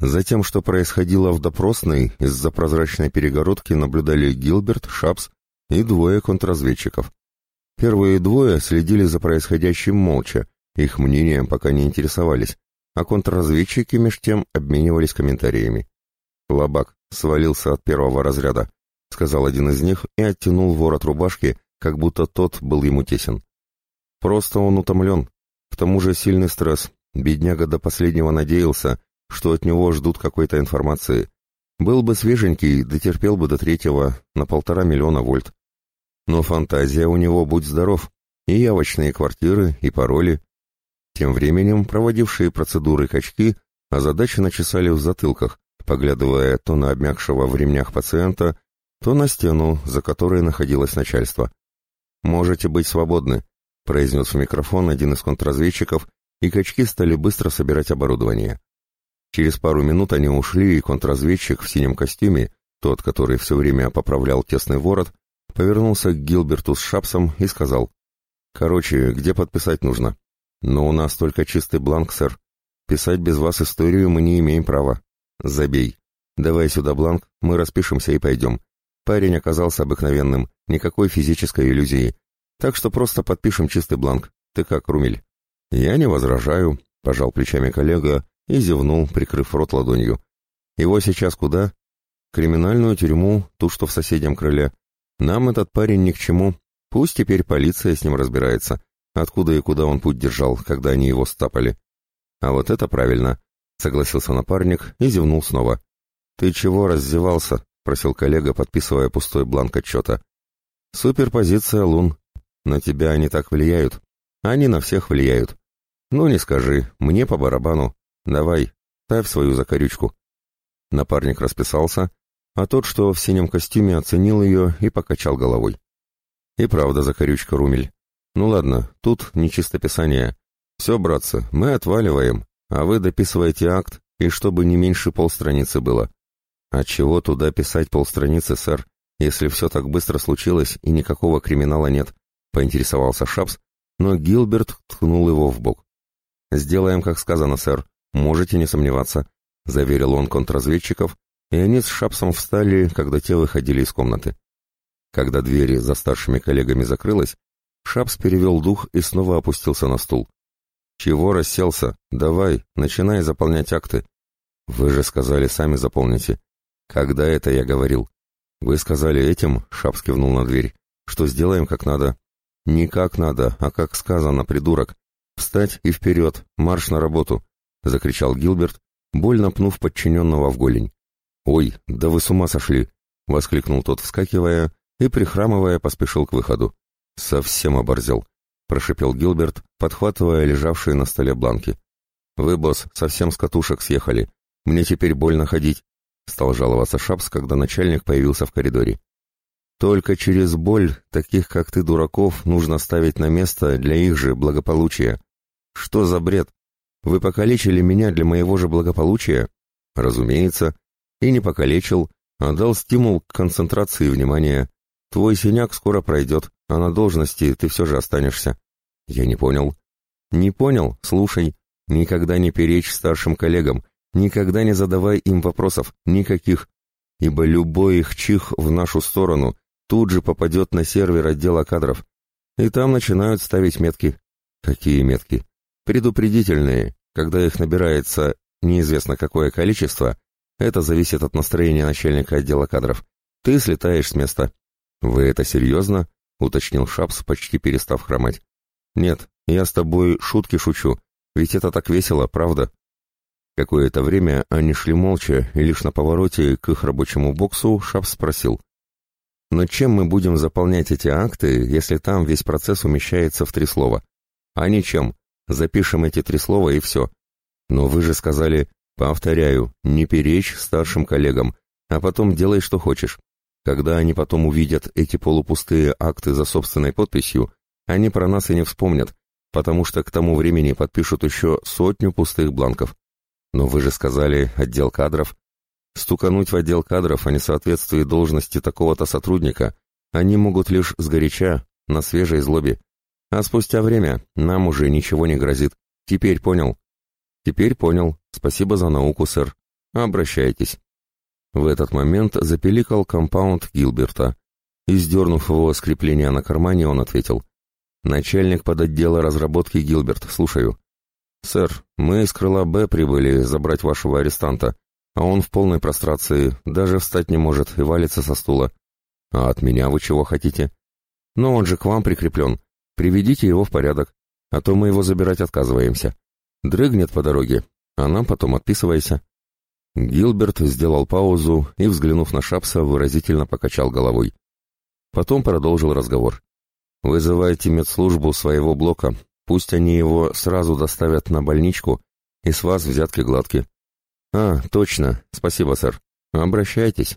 За тем, что происходило в допросной, из-за прозрачной перегородки наблюдали Гилберт, Шапс и двое контрразведчиков. Первые двое следили за происходящим молча, их мнением пока не интересовались, а контрразведчики меж тем обменивались комментариями. «Лобак свалился от первого разряда», — сказал один из них и оттянул ворот рубашки, как будто тот был ему тесен. «Просто он утомлен. К тому же сильный стресс. Бедняга до последнего надеялся, что от него ждут какой-то информации. Был бы свеженький, дотерпел бы до третьего, на полтора миллиона вольт. Но фантазия у него, будь здоров, и явочные квартиры, и пароли. Тем временем проводившие процедуры качки озадаченно чесали в затылках, поглядывая то на обмякшего в ремнях пациента, то на стену, за которой находилось начальство. «Можете быть свободны», — произнес в микрофон один из контрразведчиков, и качки стали быстро собирать оборудование. Через пару минут они ушли, и контрразведчик в синем костюме, тот, который все время поправлял тесный ворот, повернулся к Гилберту с Шапсом и сказал, «Короче, где подписать нужно?» «Но у нас только чистый бланк, сэр. Писать без вас историю мы не имеем права. Забей. Давай сюда бланк, мы распишемся и пойдем. Парень оказался обыкновенным, никакой физической иллюзии. Так что просто подпишем чистый бланк. Ты как, Румель?» «Я не возражаю», — пожал плечами коллега, и зевнул, прикрыв рот ладонью. «Его сейчас куда?» «Криминальную тюрьму, ту, что в соседнем крыле. Нам этот парень ни к чему. Пусть теперь полиция с ним разбирается, откуда и куда он путь держал, когда они его стапали». «А вот это правильно», — согласился напарник и зевнул снова. «Ты чего раздевался?» — просил коллега, подписывая пустой бланк отчета. «Суперпозиция лун. На тебя они так влияют. Они на всех влияют. Ну, не скажи, мне по барабану. «Давай, ставь свою закорючку». Напарник расписался, а тот, что в синем костюме, оценил ее и покачал головой. И правда закорючка, Румель. Ну ладно, тут не чистописание. Все, братцы, мы отваливаем, а вы дописываете акт, и чтобы не меньше полстраницы было. А чего туда писать полстраницы, сэр, если все так быстро случилось и никакого криминала нет? Поинтересовался Шапс, но Гилберт ткнул его в бок. «Сделаем, как сказано, сэр. «Можете не сомневаться», — заверил он контрразведчиков, и они с Шапсом встали, когда те выходили из комнаты. Когда дверь за старшими коллегами закрылась, Шапс перевел дух и снова опустился на стул. «Чего расселся? Давай, начинай заполнять акты». «Вы же сказали, сами заполните». «Когда это я говорил?» «Вы сказали этим», — Шапс кивнул на дверь, — «что сделаем как надо». «Не как надо, а как сказано, придурок. Встать и вперед, марш на работу. — закричал Гилберт, больно пнув подчиненного в голень. «Ой, да вы с ума сошли!» — воскликнул тот, вскакивая, и, прихрамывая, поспешил к выходу. «Совсем оборзел», — прошипел Гилберт, подхватывая лежавшие на столе бланки. «Вы, босс, совсем с катушек съехали. Мне теперь больно ходить», — стал жаловаться Шапс, когда начальник появился в коридоре. «Только через боль таких, как ты, дураков, нужно ставить на место для их же благополучия. Что за бред?» Вы покалечили меня для моего же благополучия? Разумеется. И не покалечил, а дал стимул к концентрации внимания. Твой синяк скоро пройдет, а на должности ты все же останешься. Я не понял. Не понял? Слушай. Никогда не перечь старшим коллегам. Никогда не задавай им вопросов. Никаких. Ибо любой их чих в нашу сторону тут же попадет на сервер отдела кадров. И там начинают ставить метки. Какие метки? Предупредительные, когда их набирается неизвестно какое количество, это зависит от настроения начальника отдела кадров. Ты слетаешь с места. «Вы это серьезно?» — уточнил Шапс, почти перестав хромать. «Нет, я с тобой шутки шучу, ведь это так весело, правда?» Какое-то время они шли молча, и лишь на повороте к их рабочему боксу Шапс спросил. «Но чем мы будем заполнять эти акты, если там весь процесс умещается в три слова?» «А ничем. Запишем эти три слова и все. Но вы же сказали, повторяю, не перечь старшим коллегам, а потом делай, что хочешь. Когда они потом увидят эти полупустые акты за собственной подписью, они про нас и не вспомнят, потому что к тому времени подпишут еще сотню пустых бланков. Но вы же сказали, отдел кадров. Стукануть в отдел кадров о несоответствии должности такого-то сотрудника они могут лишь сгоряча, на свежей злобе. А спустя время нам уже ничего не грозит. Теперь понял. Теперь понял. Спасибо за науку, сэр. Обращайтесь». В этот момент запеликал компаунд Гилберта, и, сдернув его скрепление на кармане, он ответил. «Начальник подотдела разработки Гилберт, слушаю». «Сэр, мы из крыла Б прибыли забрать вашего арестанта, а он в полной прострации, даже встать не может и валится со стула. А от меня вы чего хотите? Но он же к вам прикреплен. Приведите его в порядок, а то мы его забирать отказываемся. Дрыгнет по дороге, а нам потом отписывайся». Гилберт сделал паузу и, взглянув на Шапса, выразительно покачал головой. Потом продолжил разговор. «Вызывайте медслужбу своего блока, пусть они его сразу доставят на больничку, и с вас взятки гладки». «А, точно, спасибо, сэр. Обращайтесь».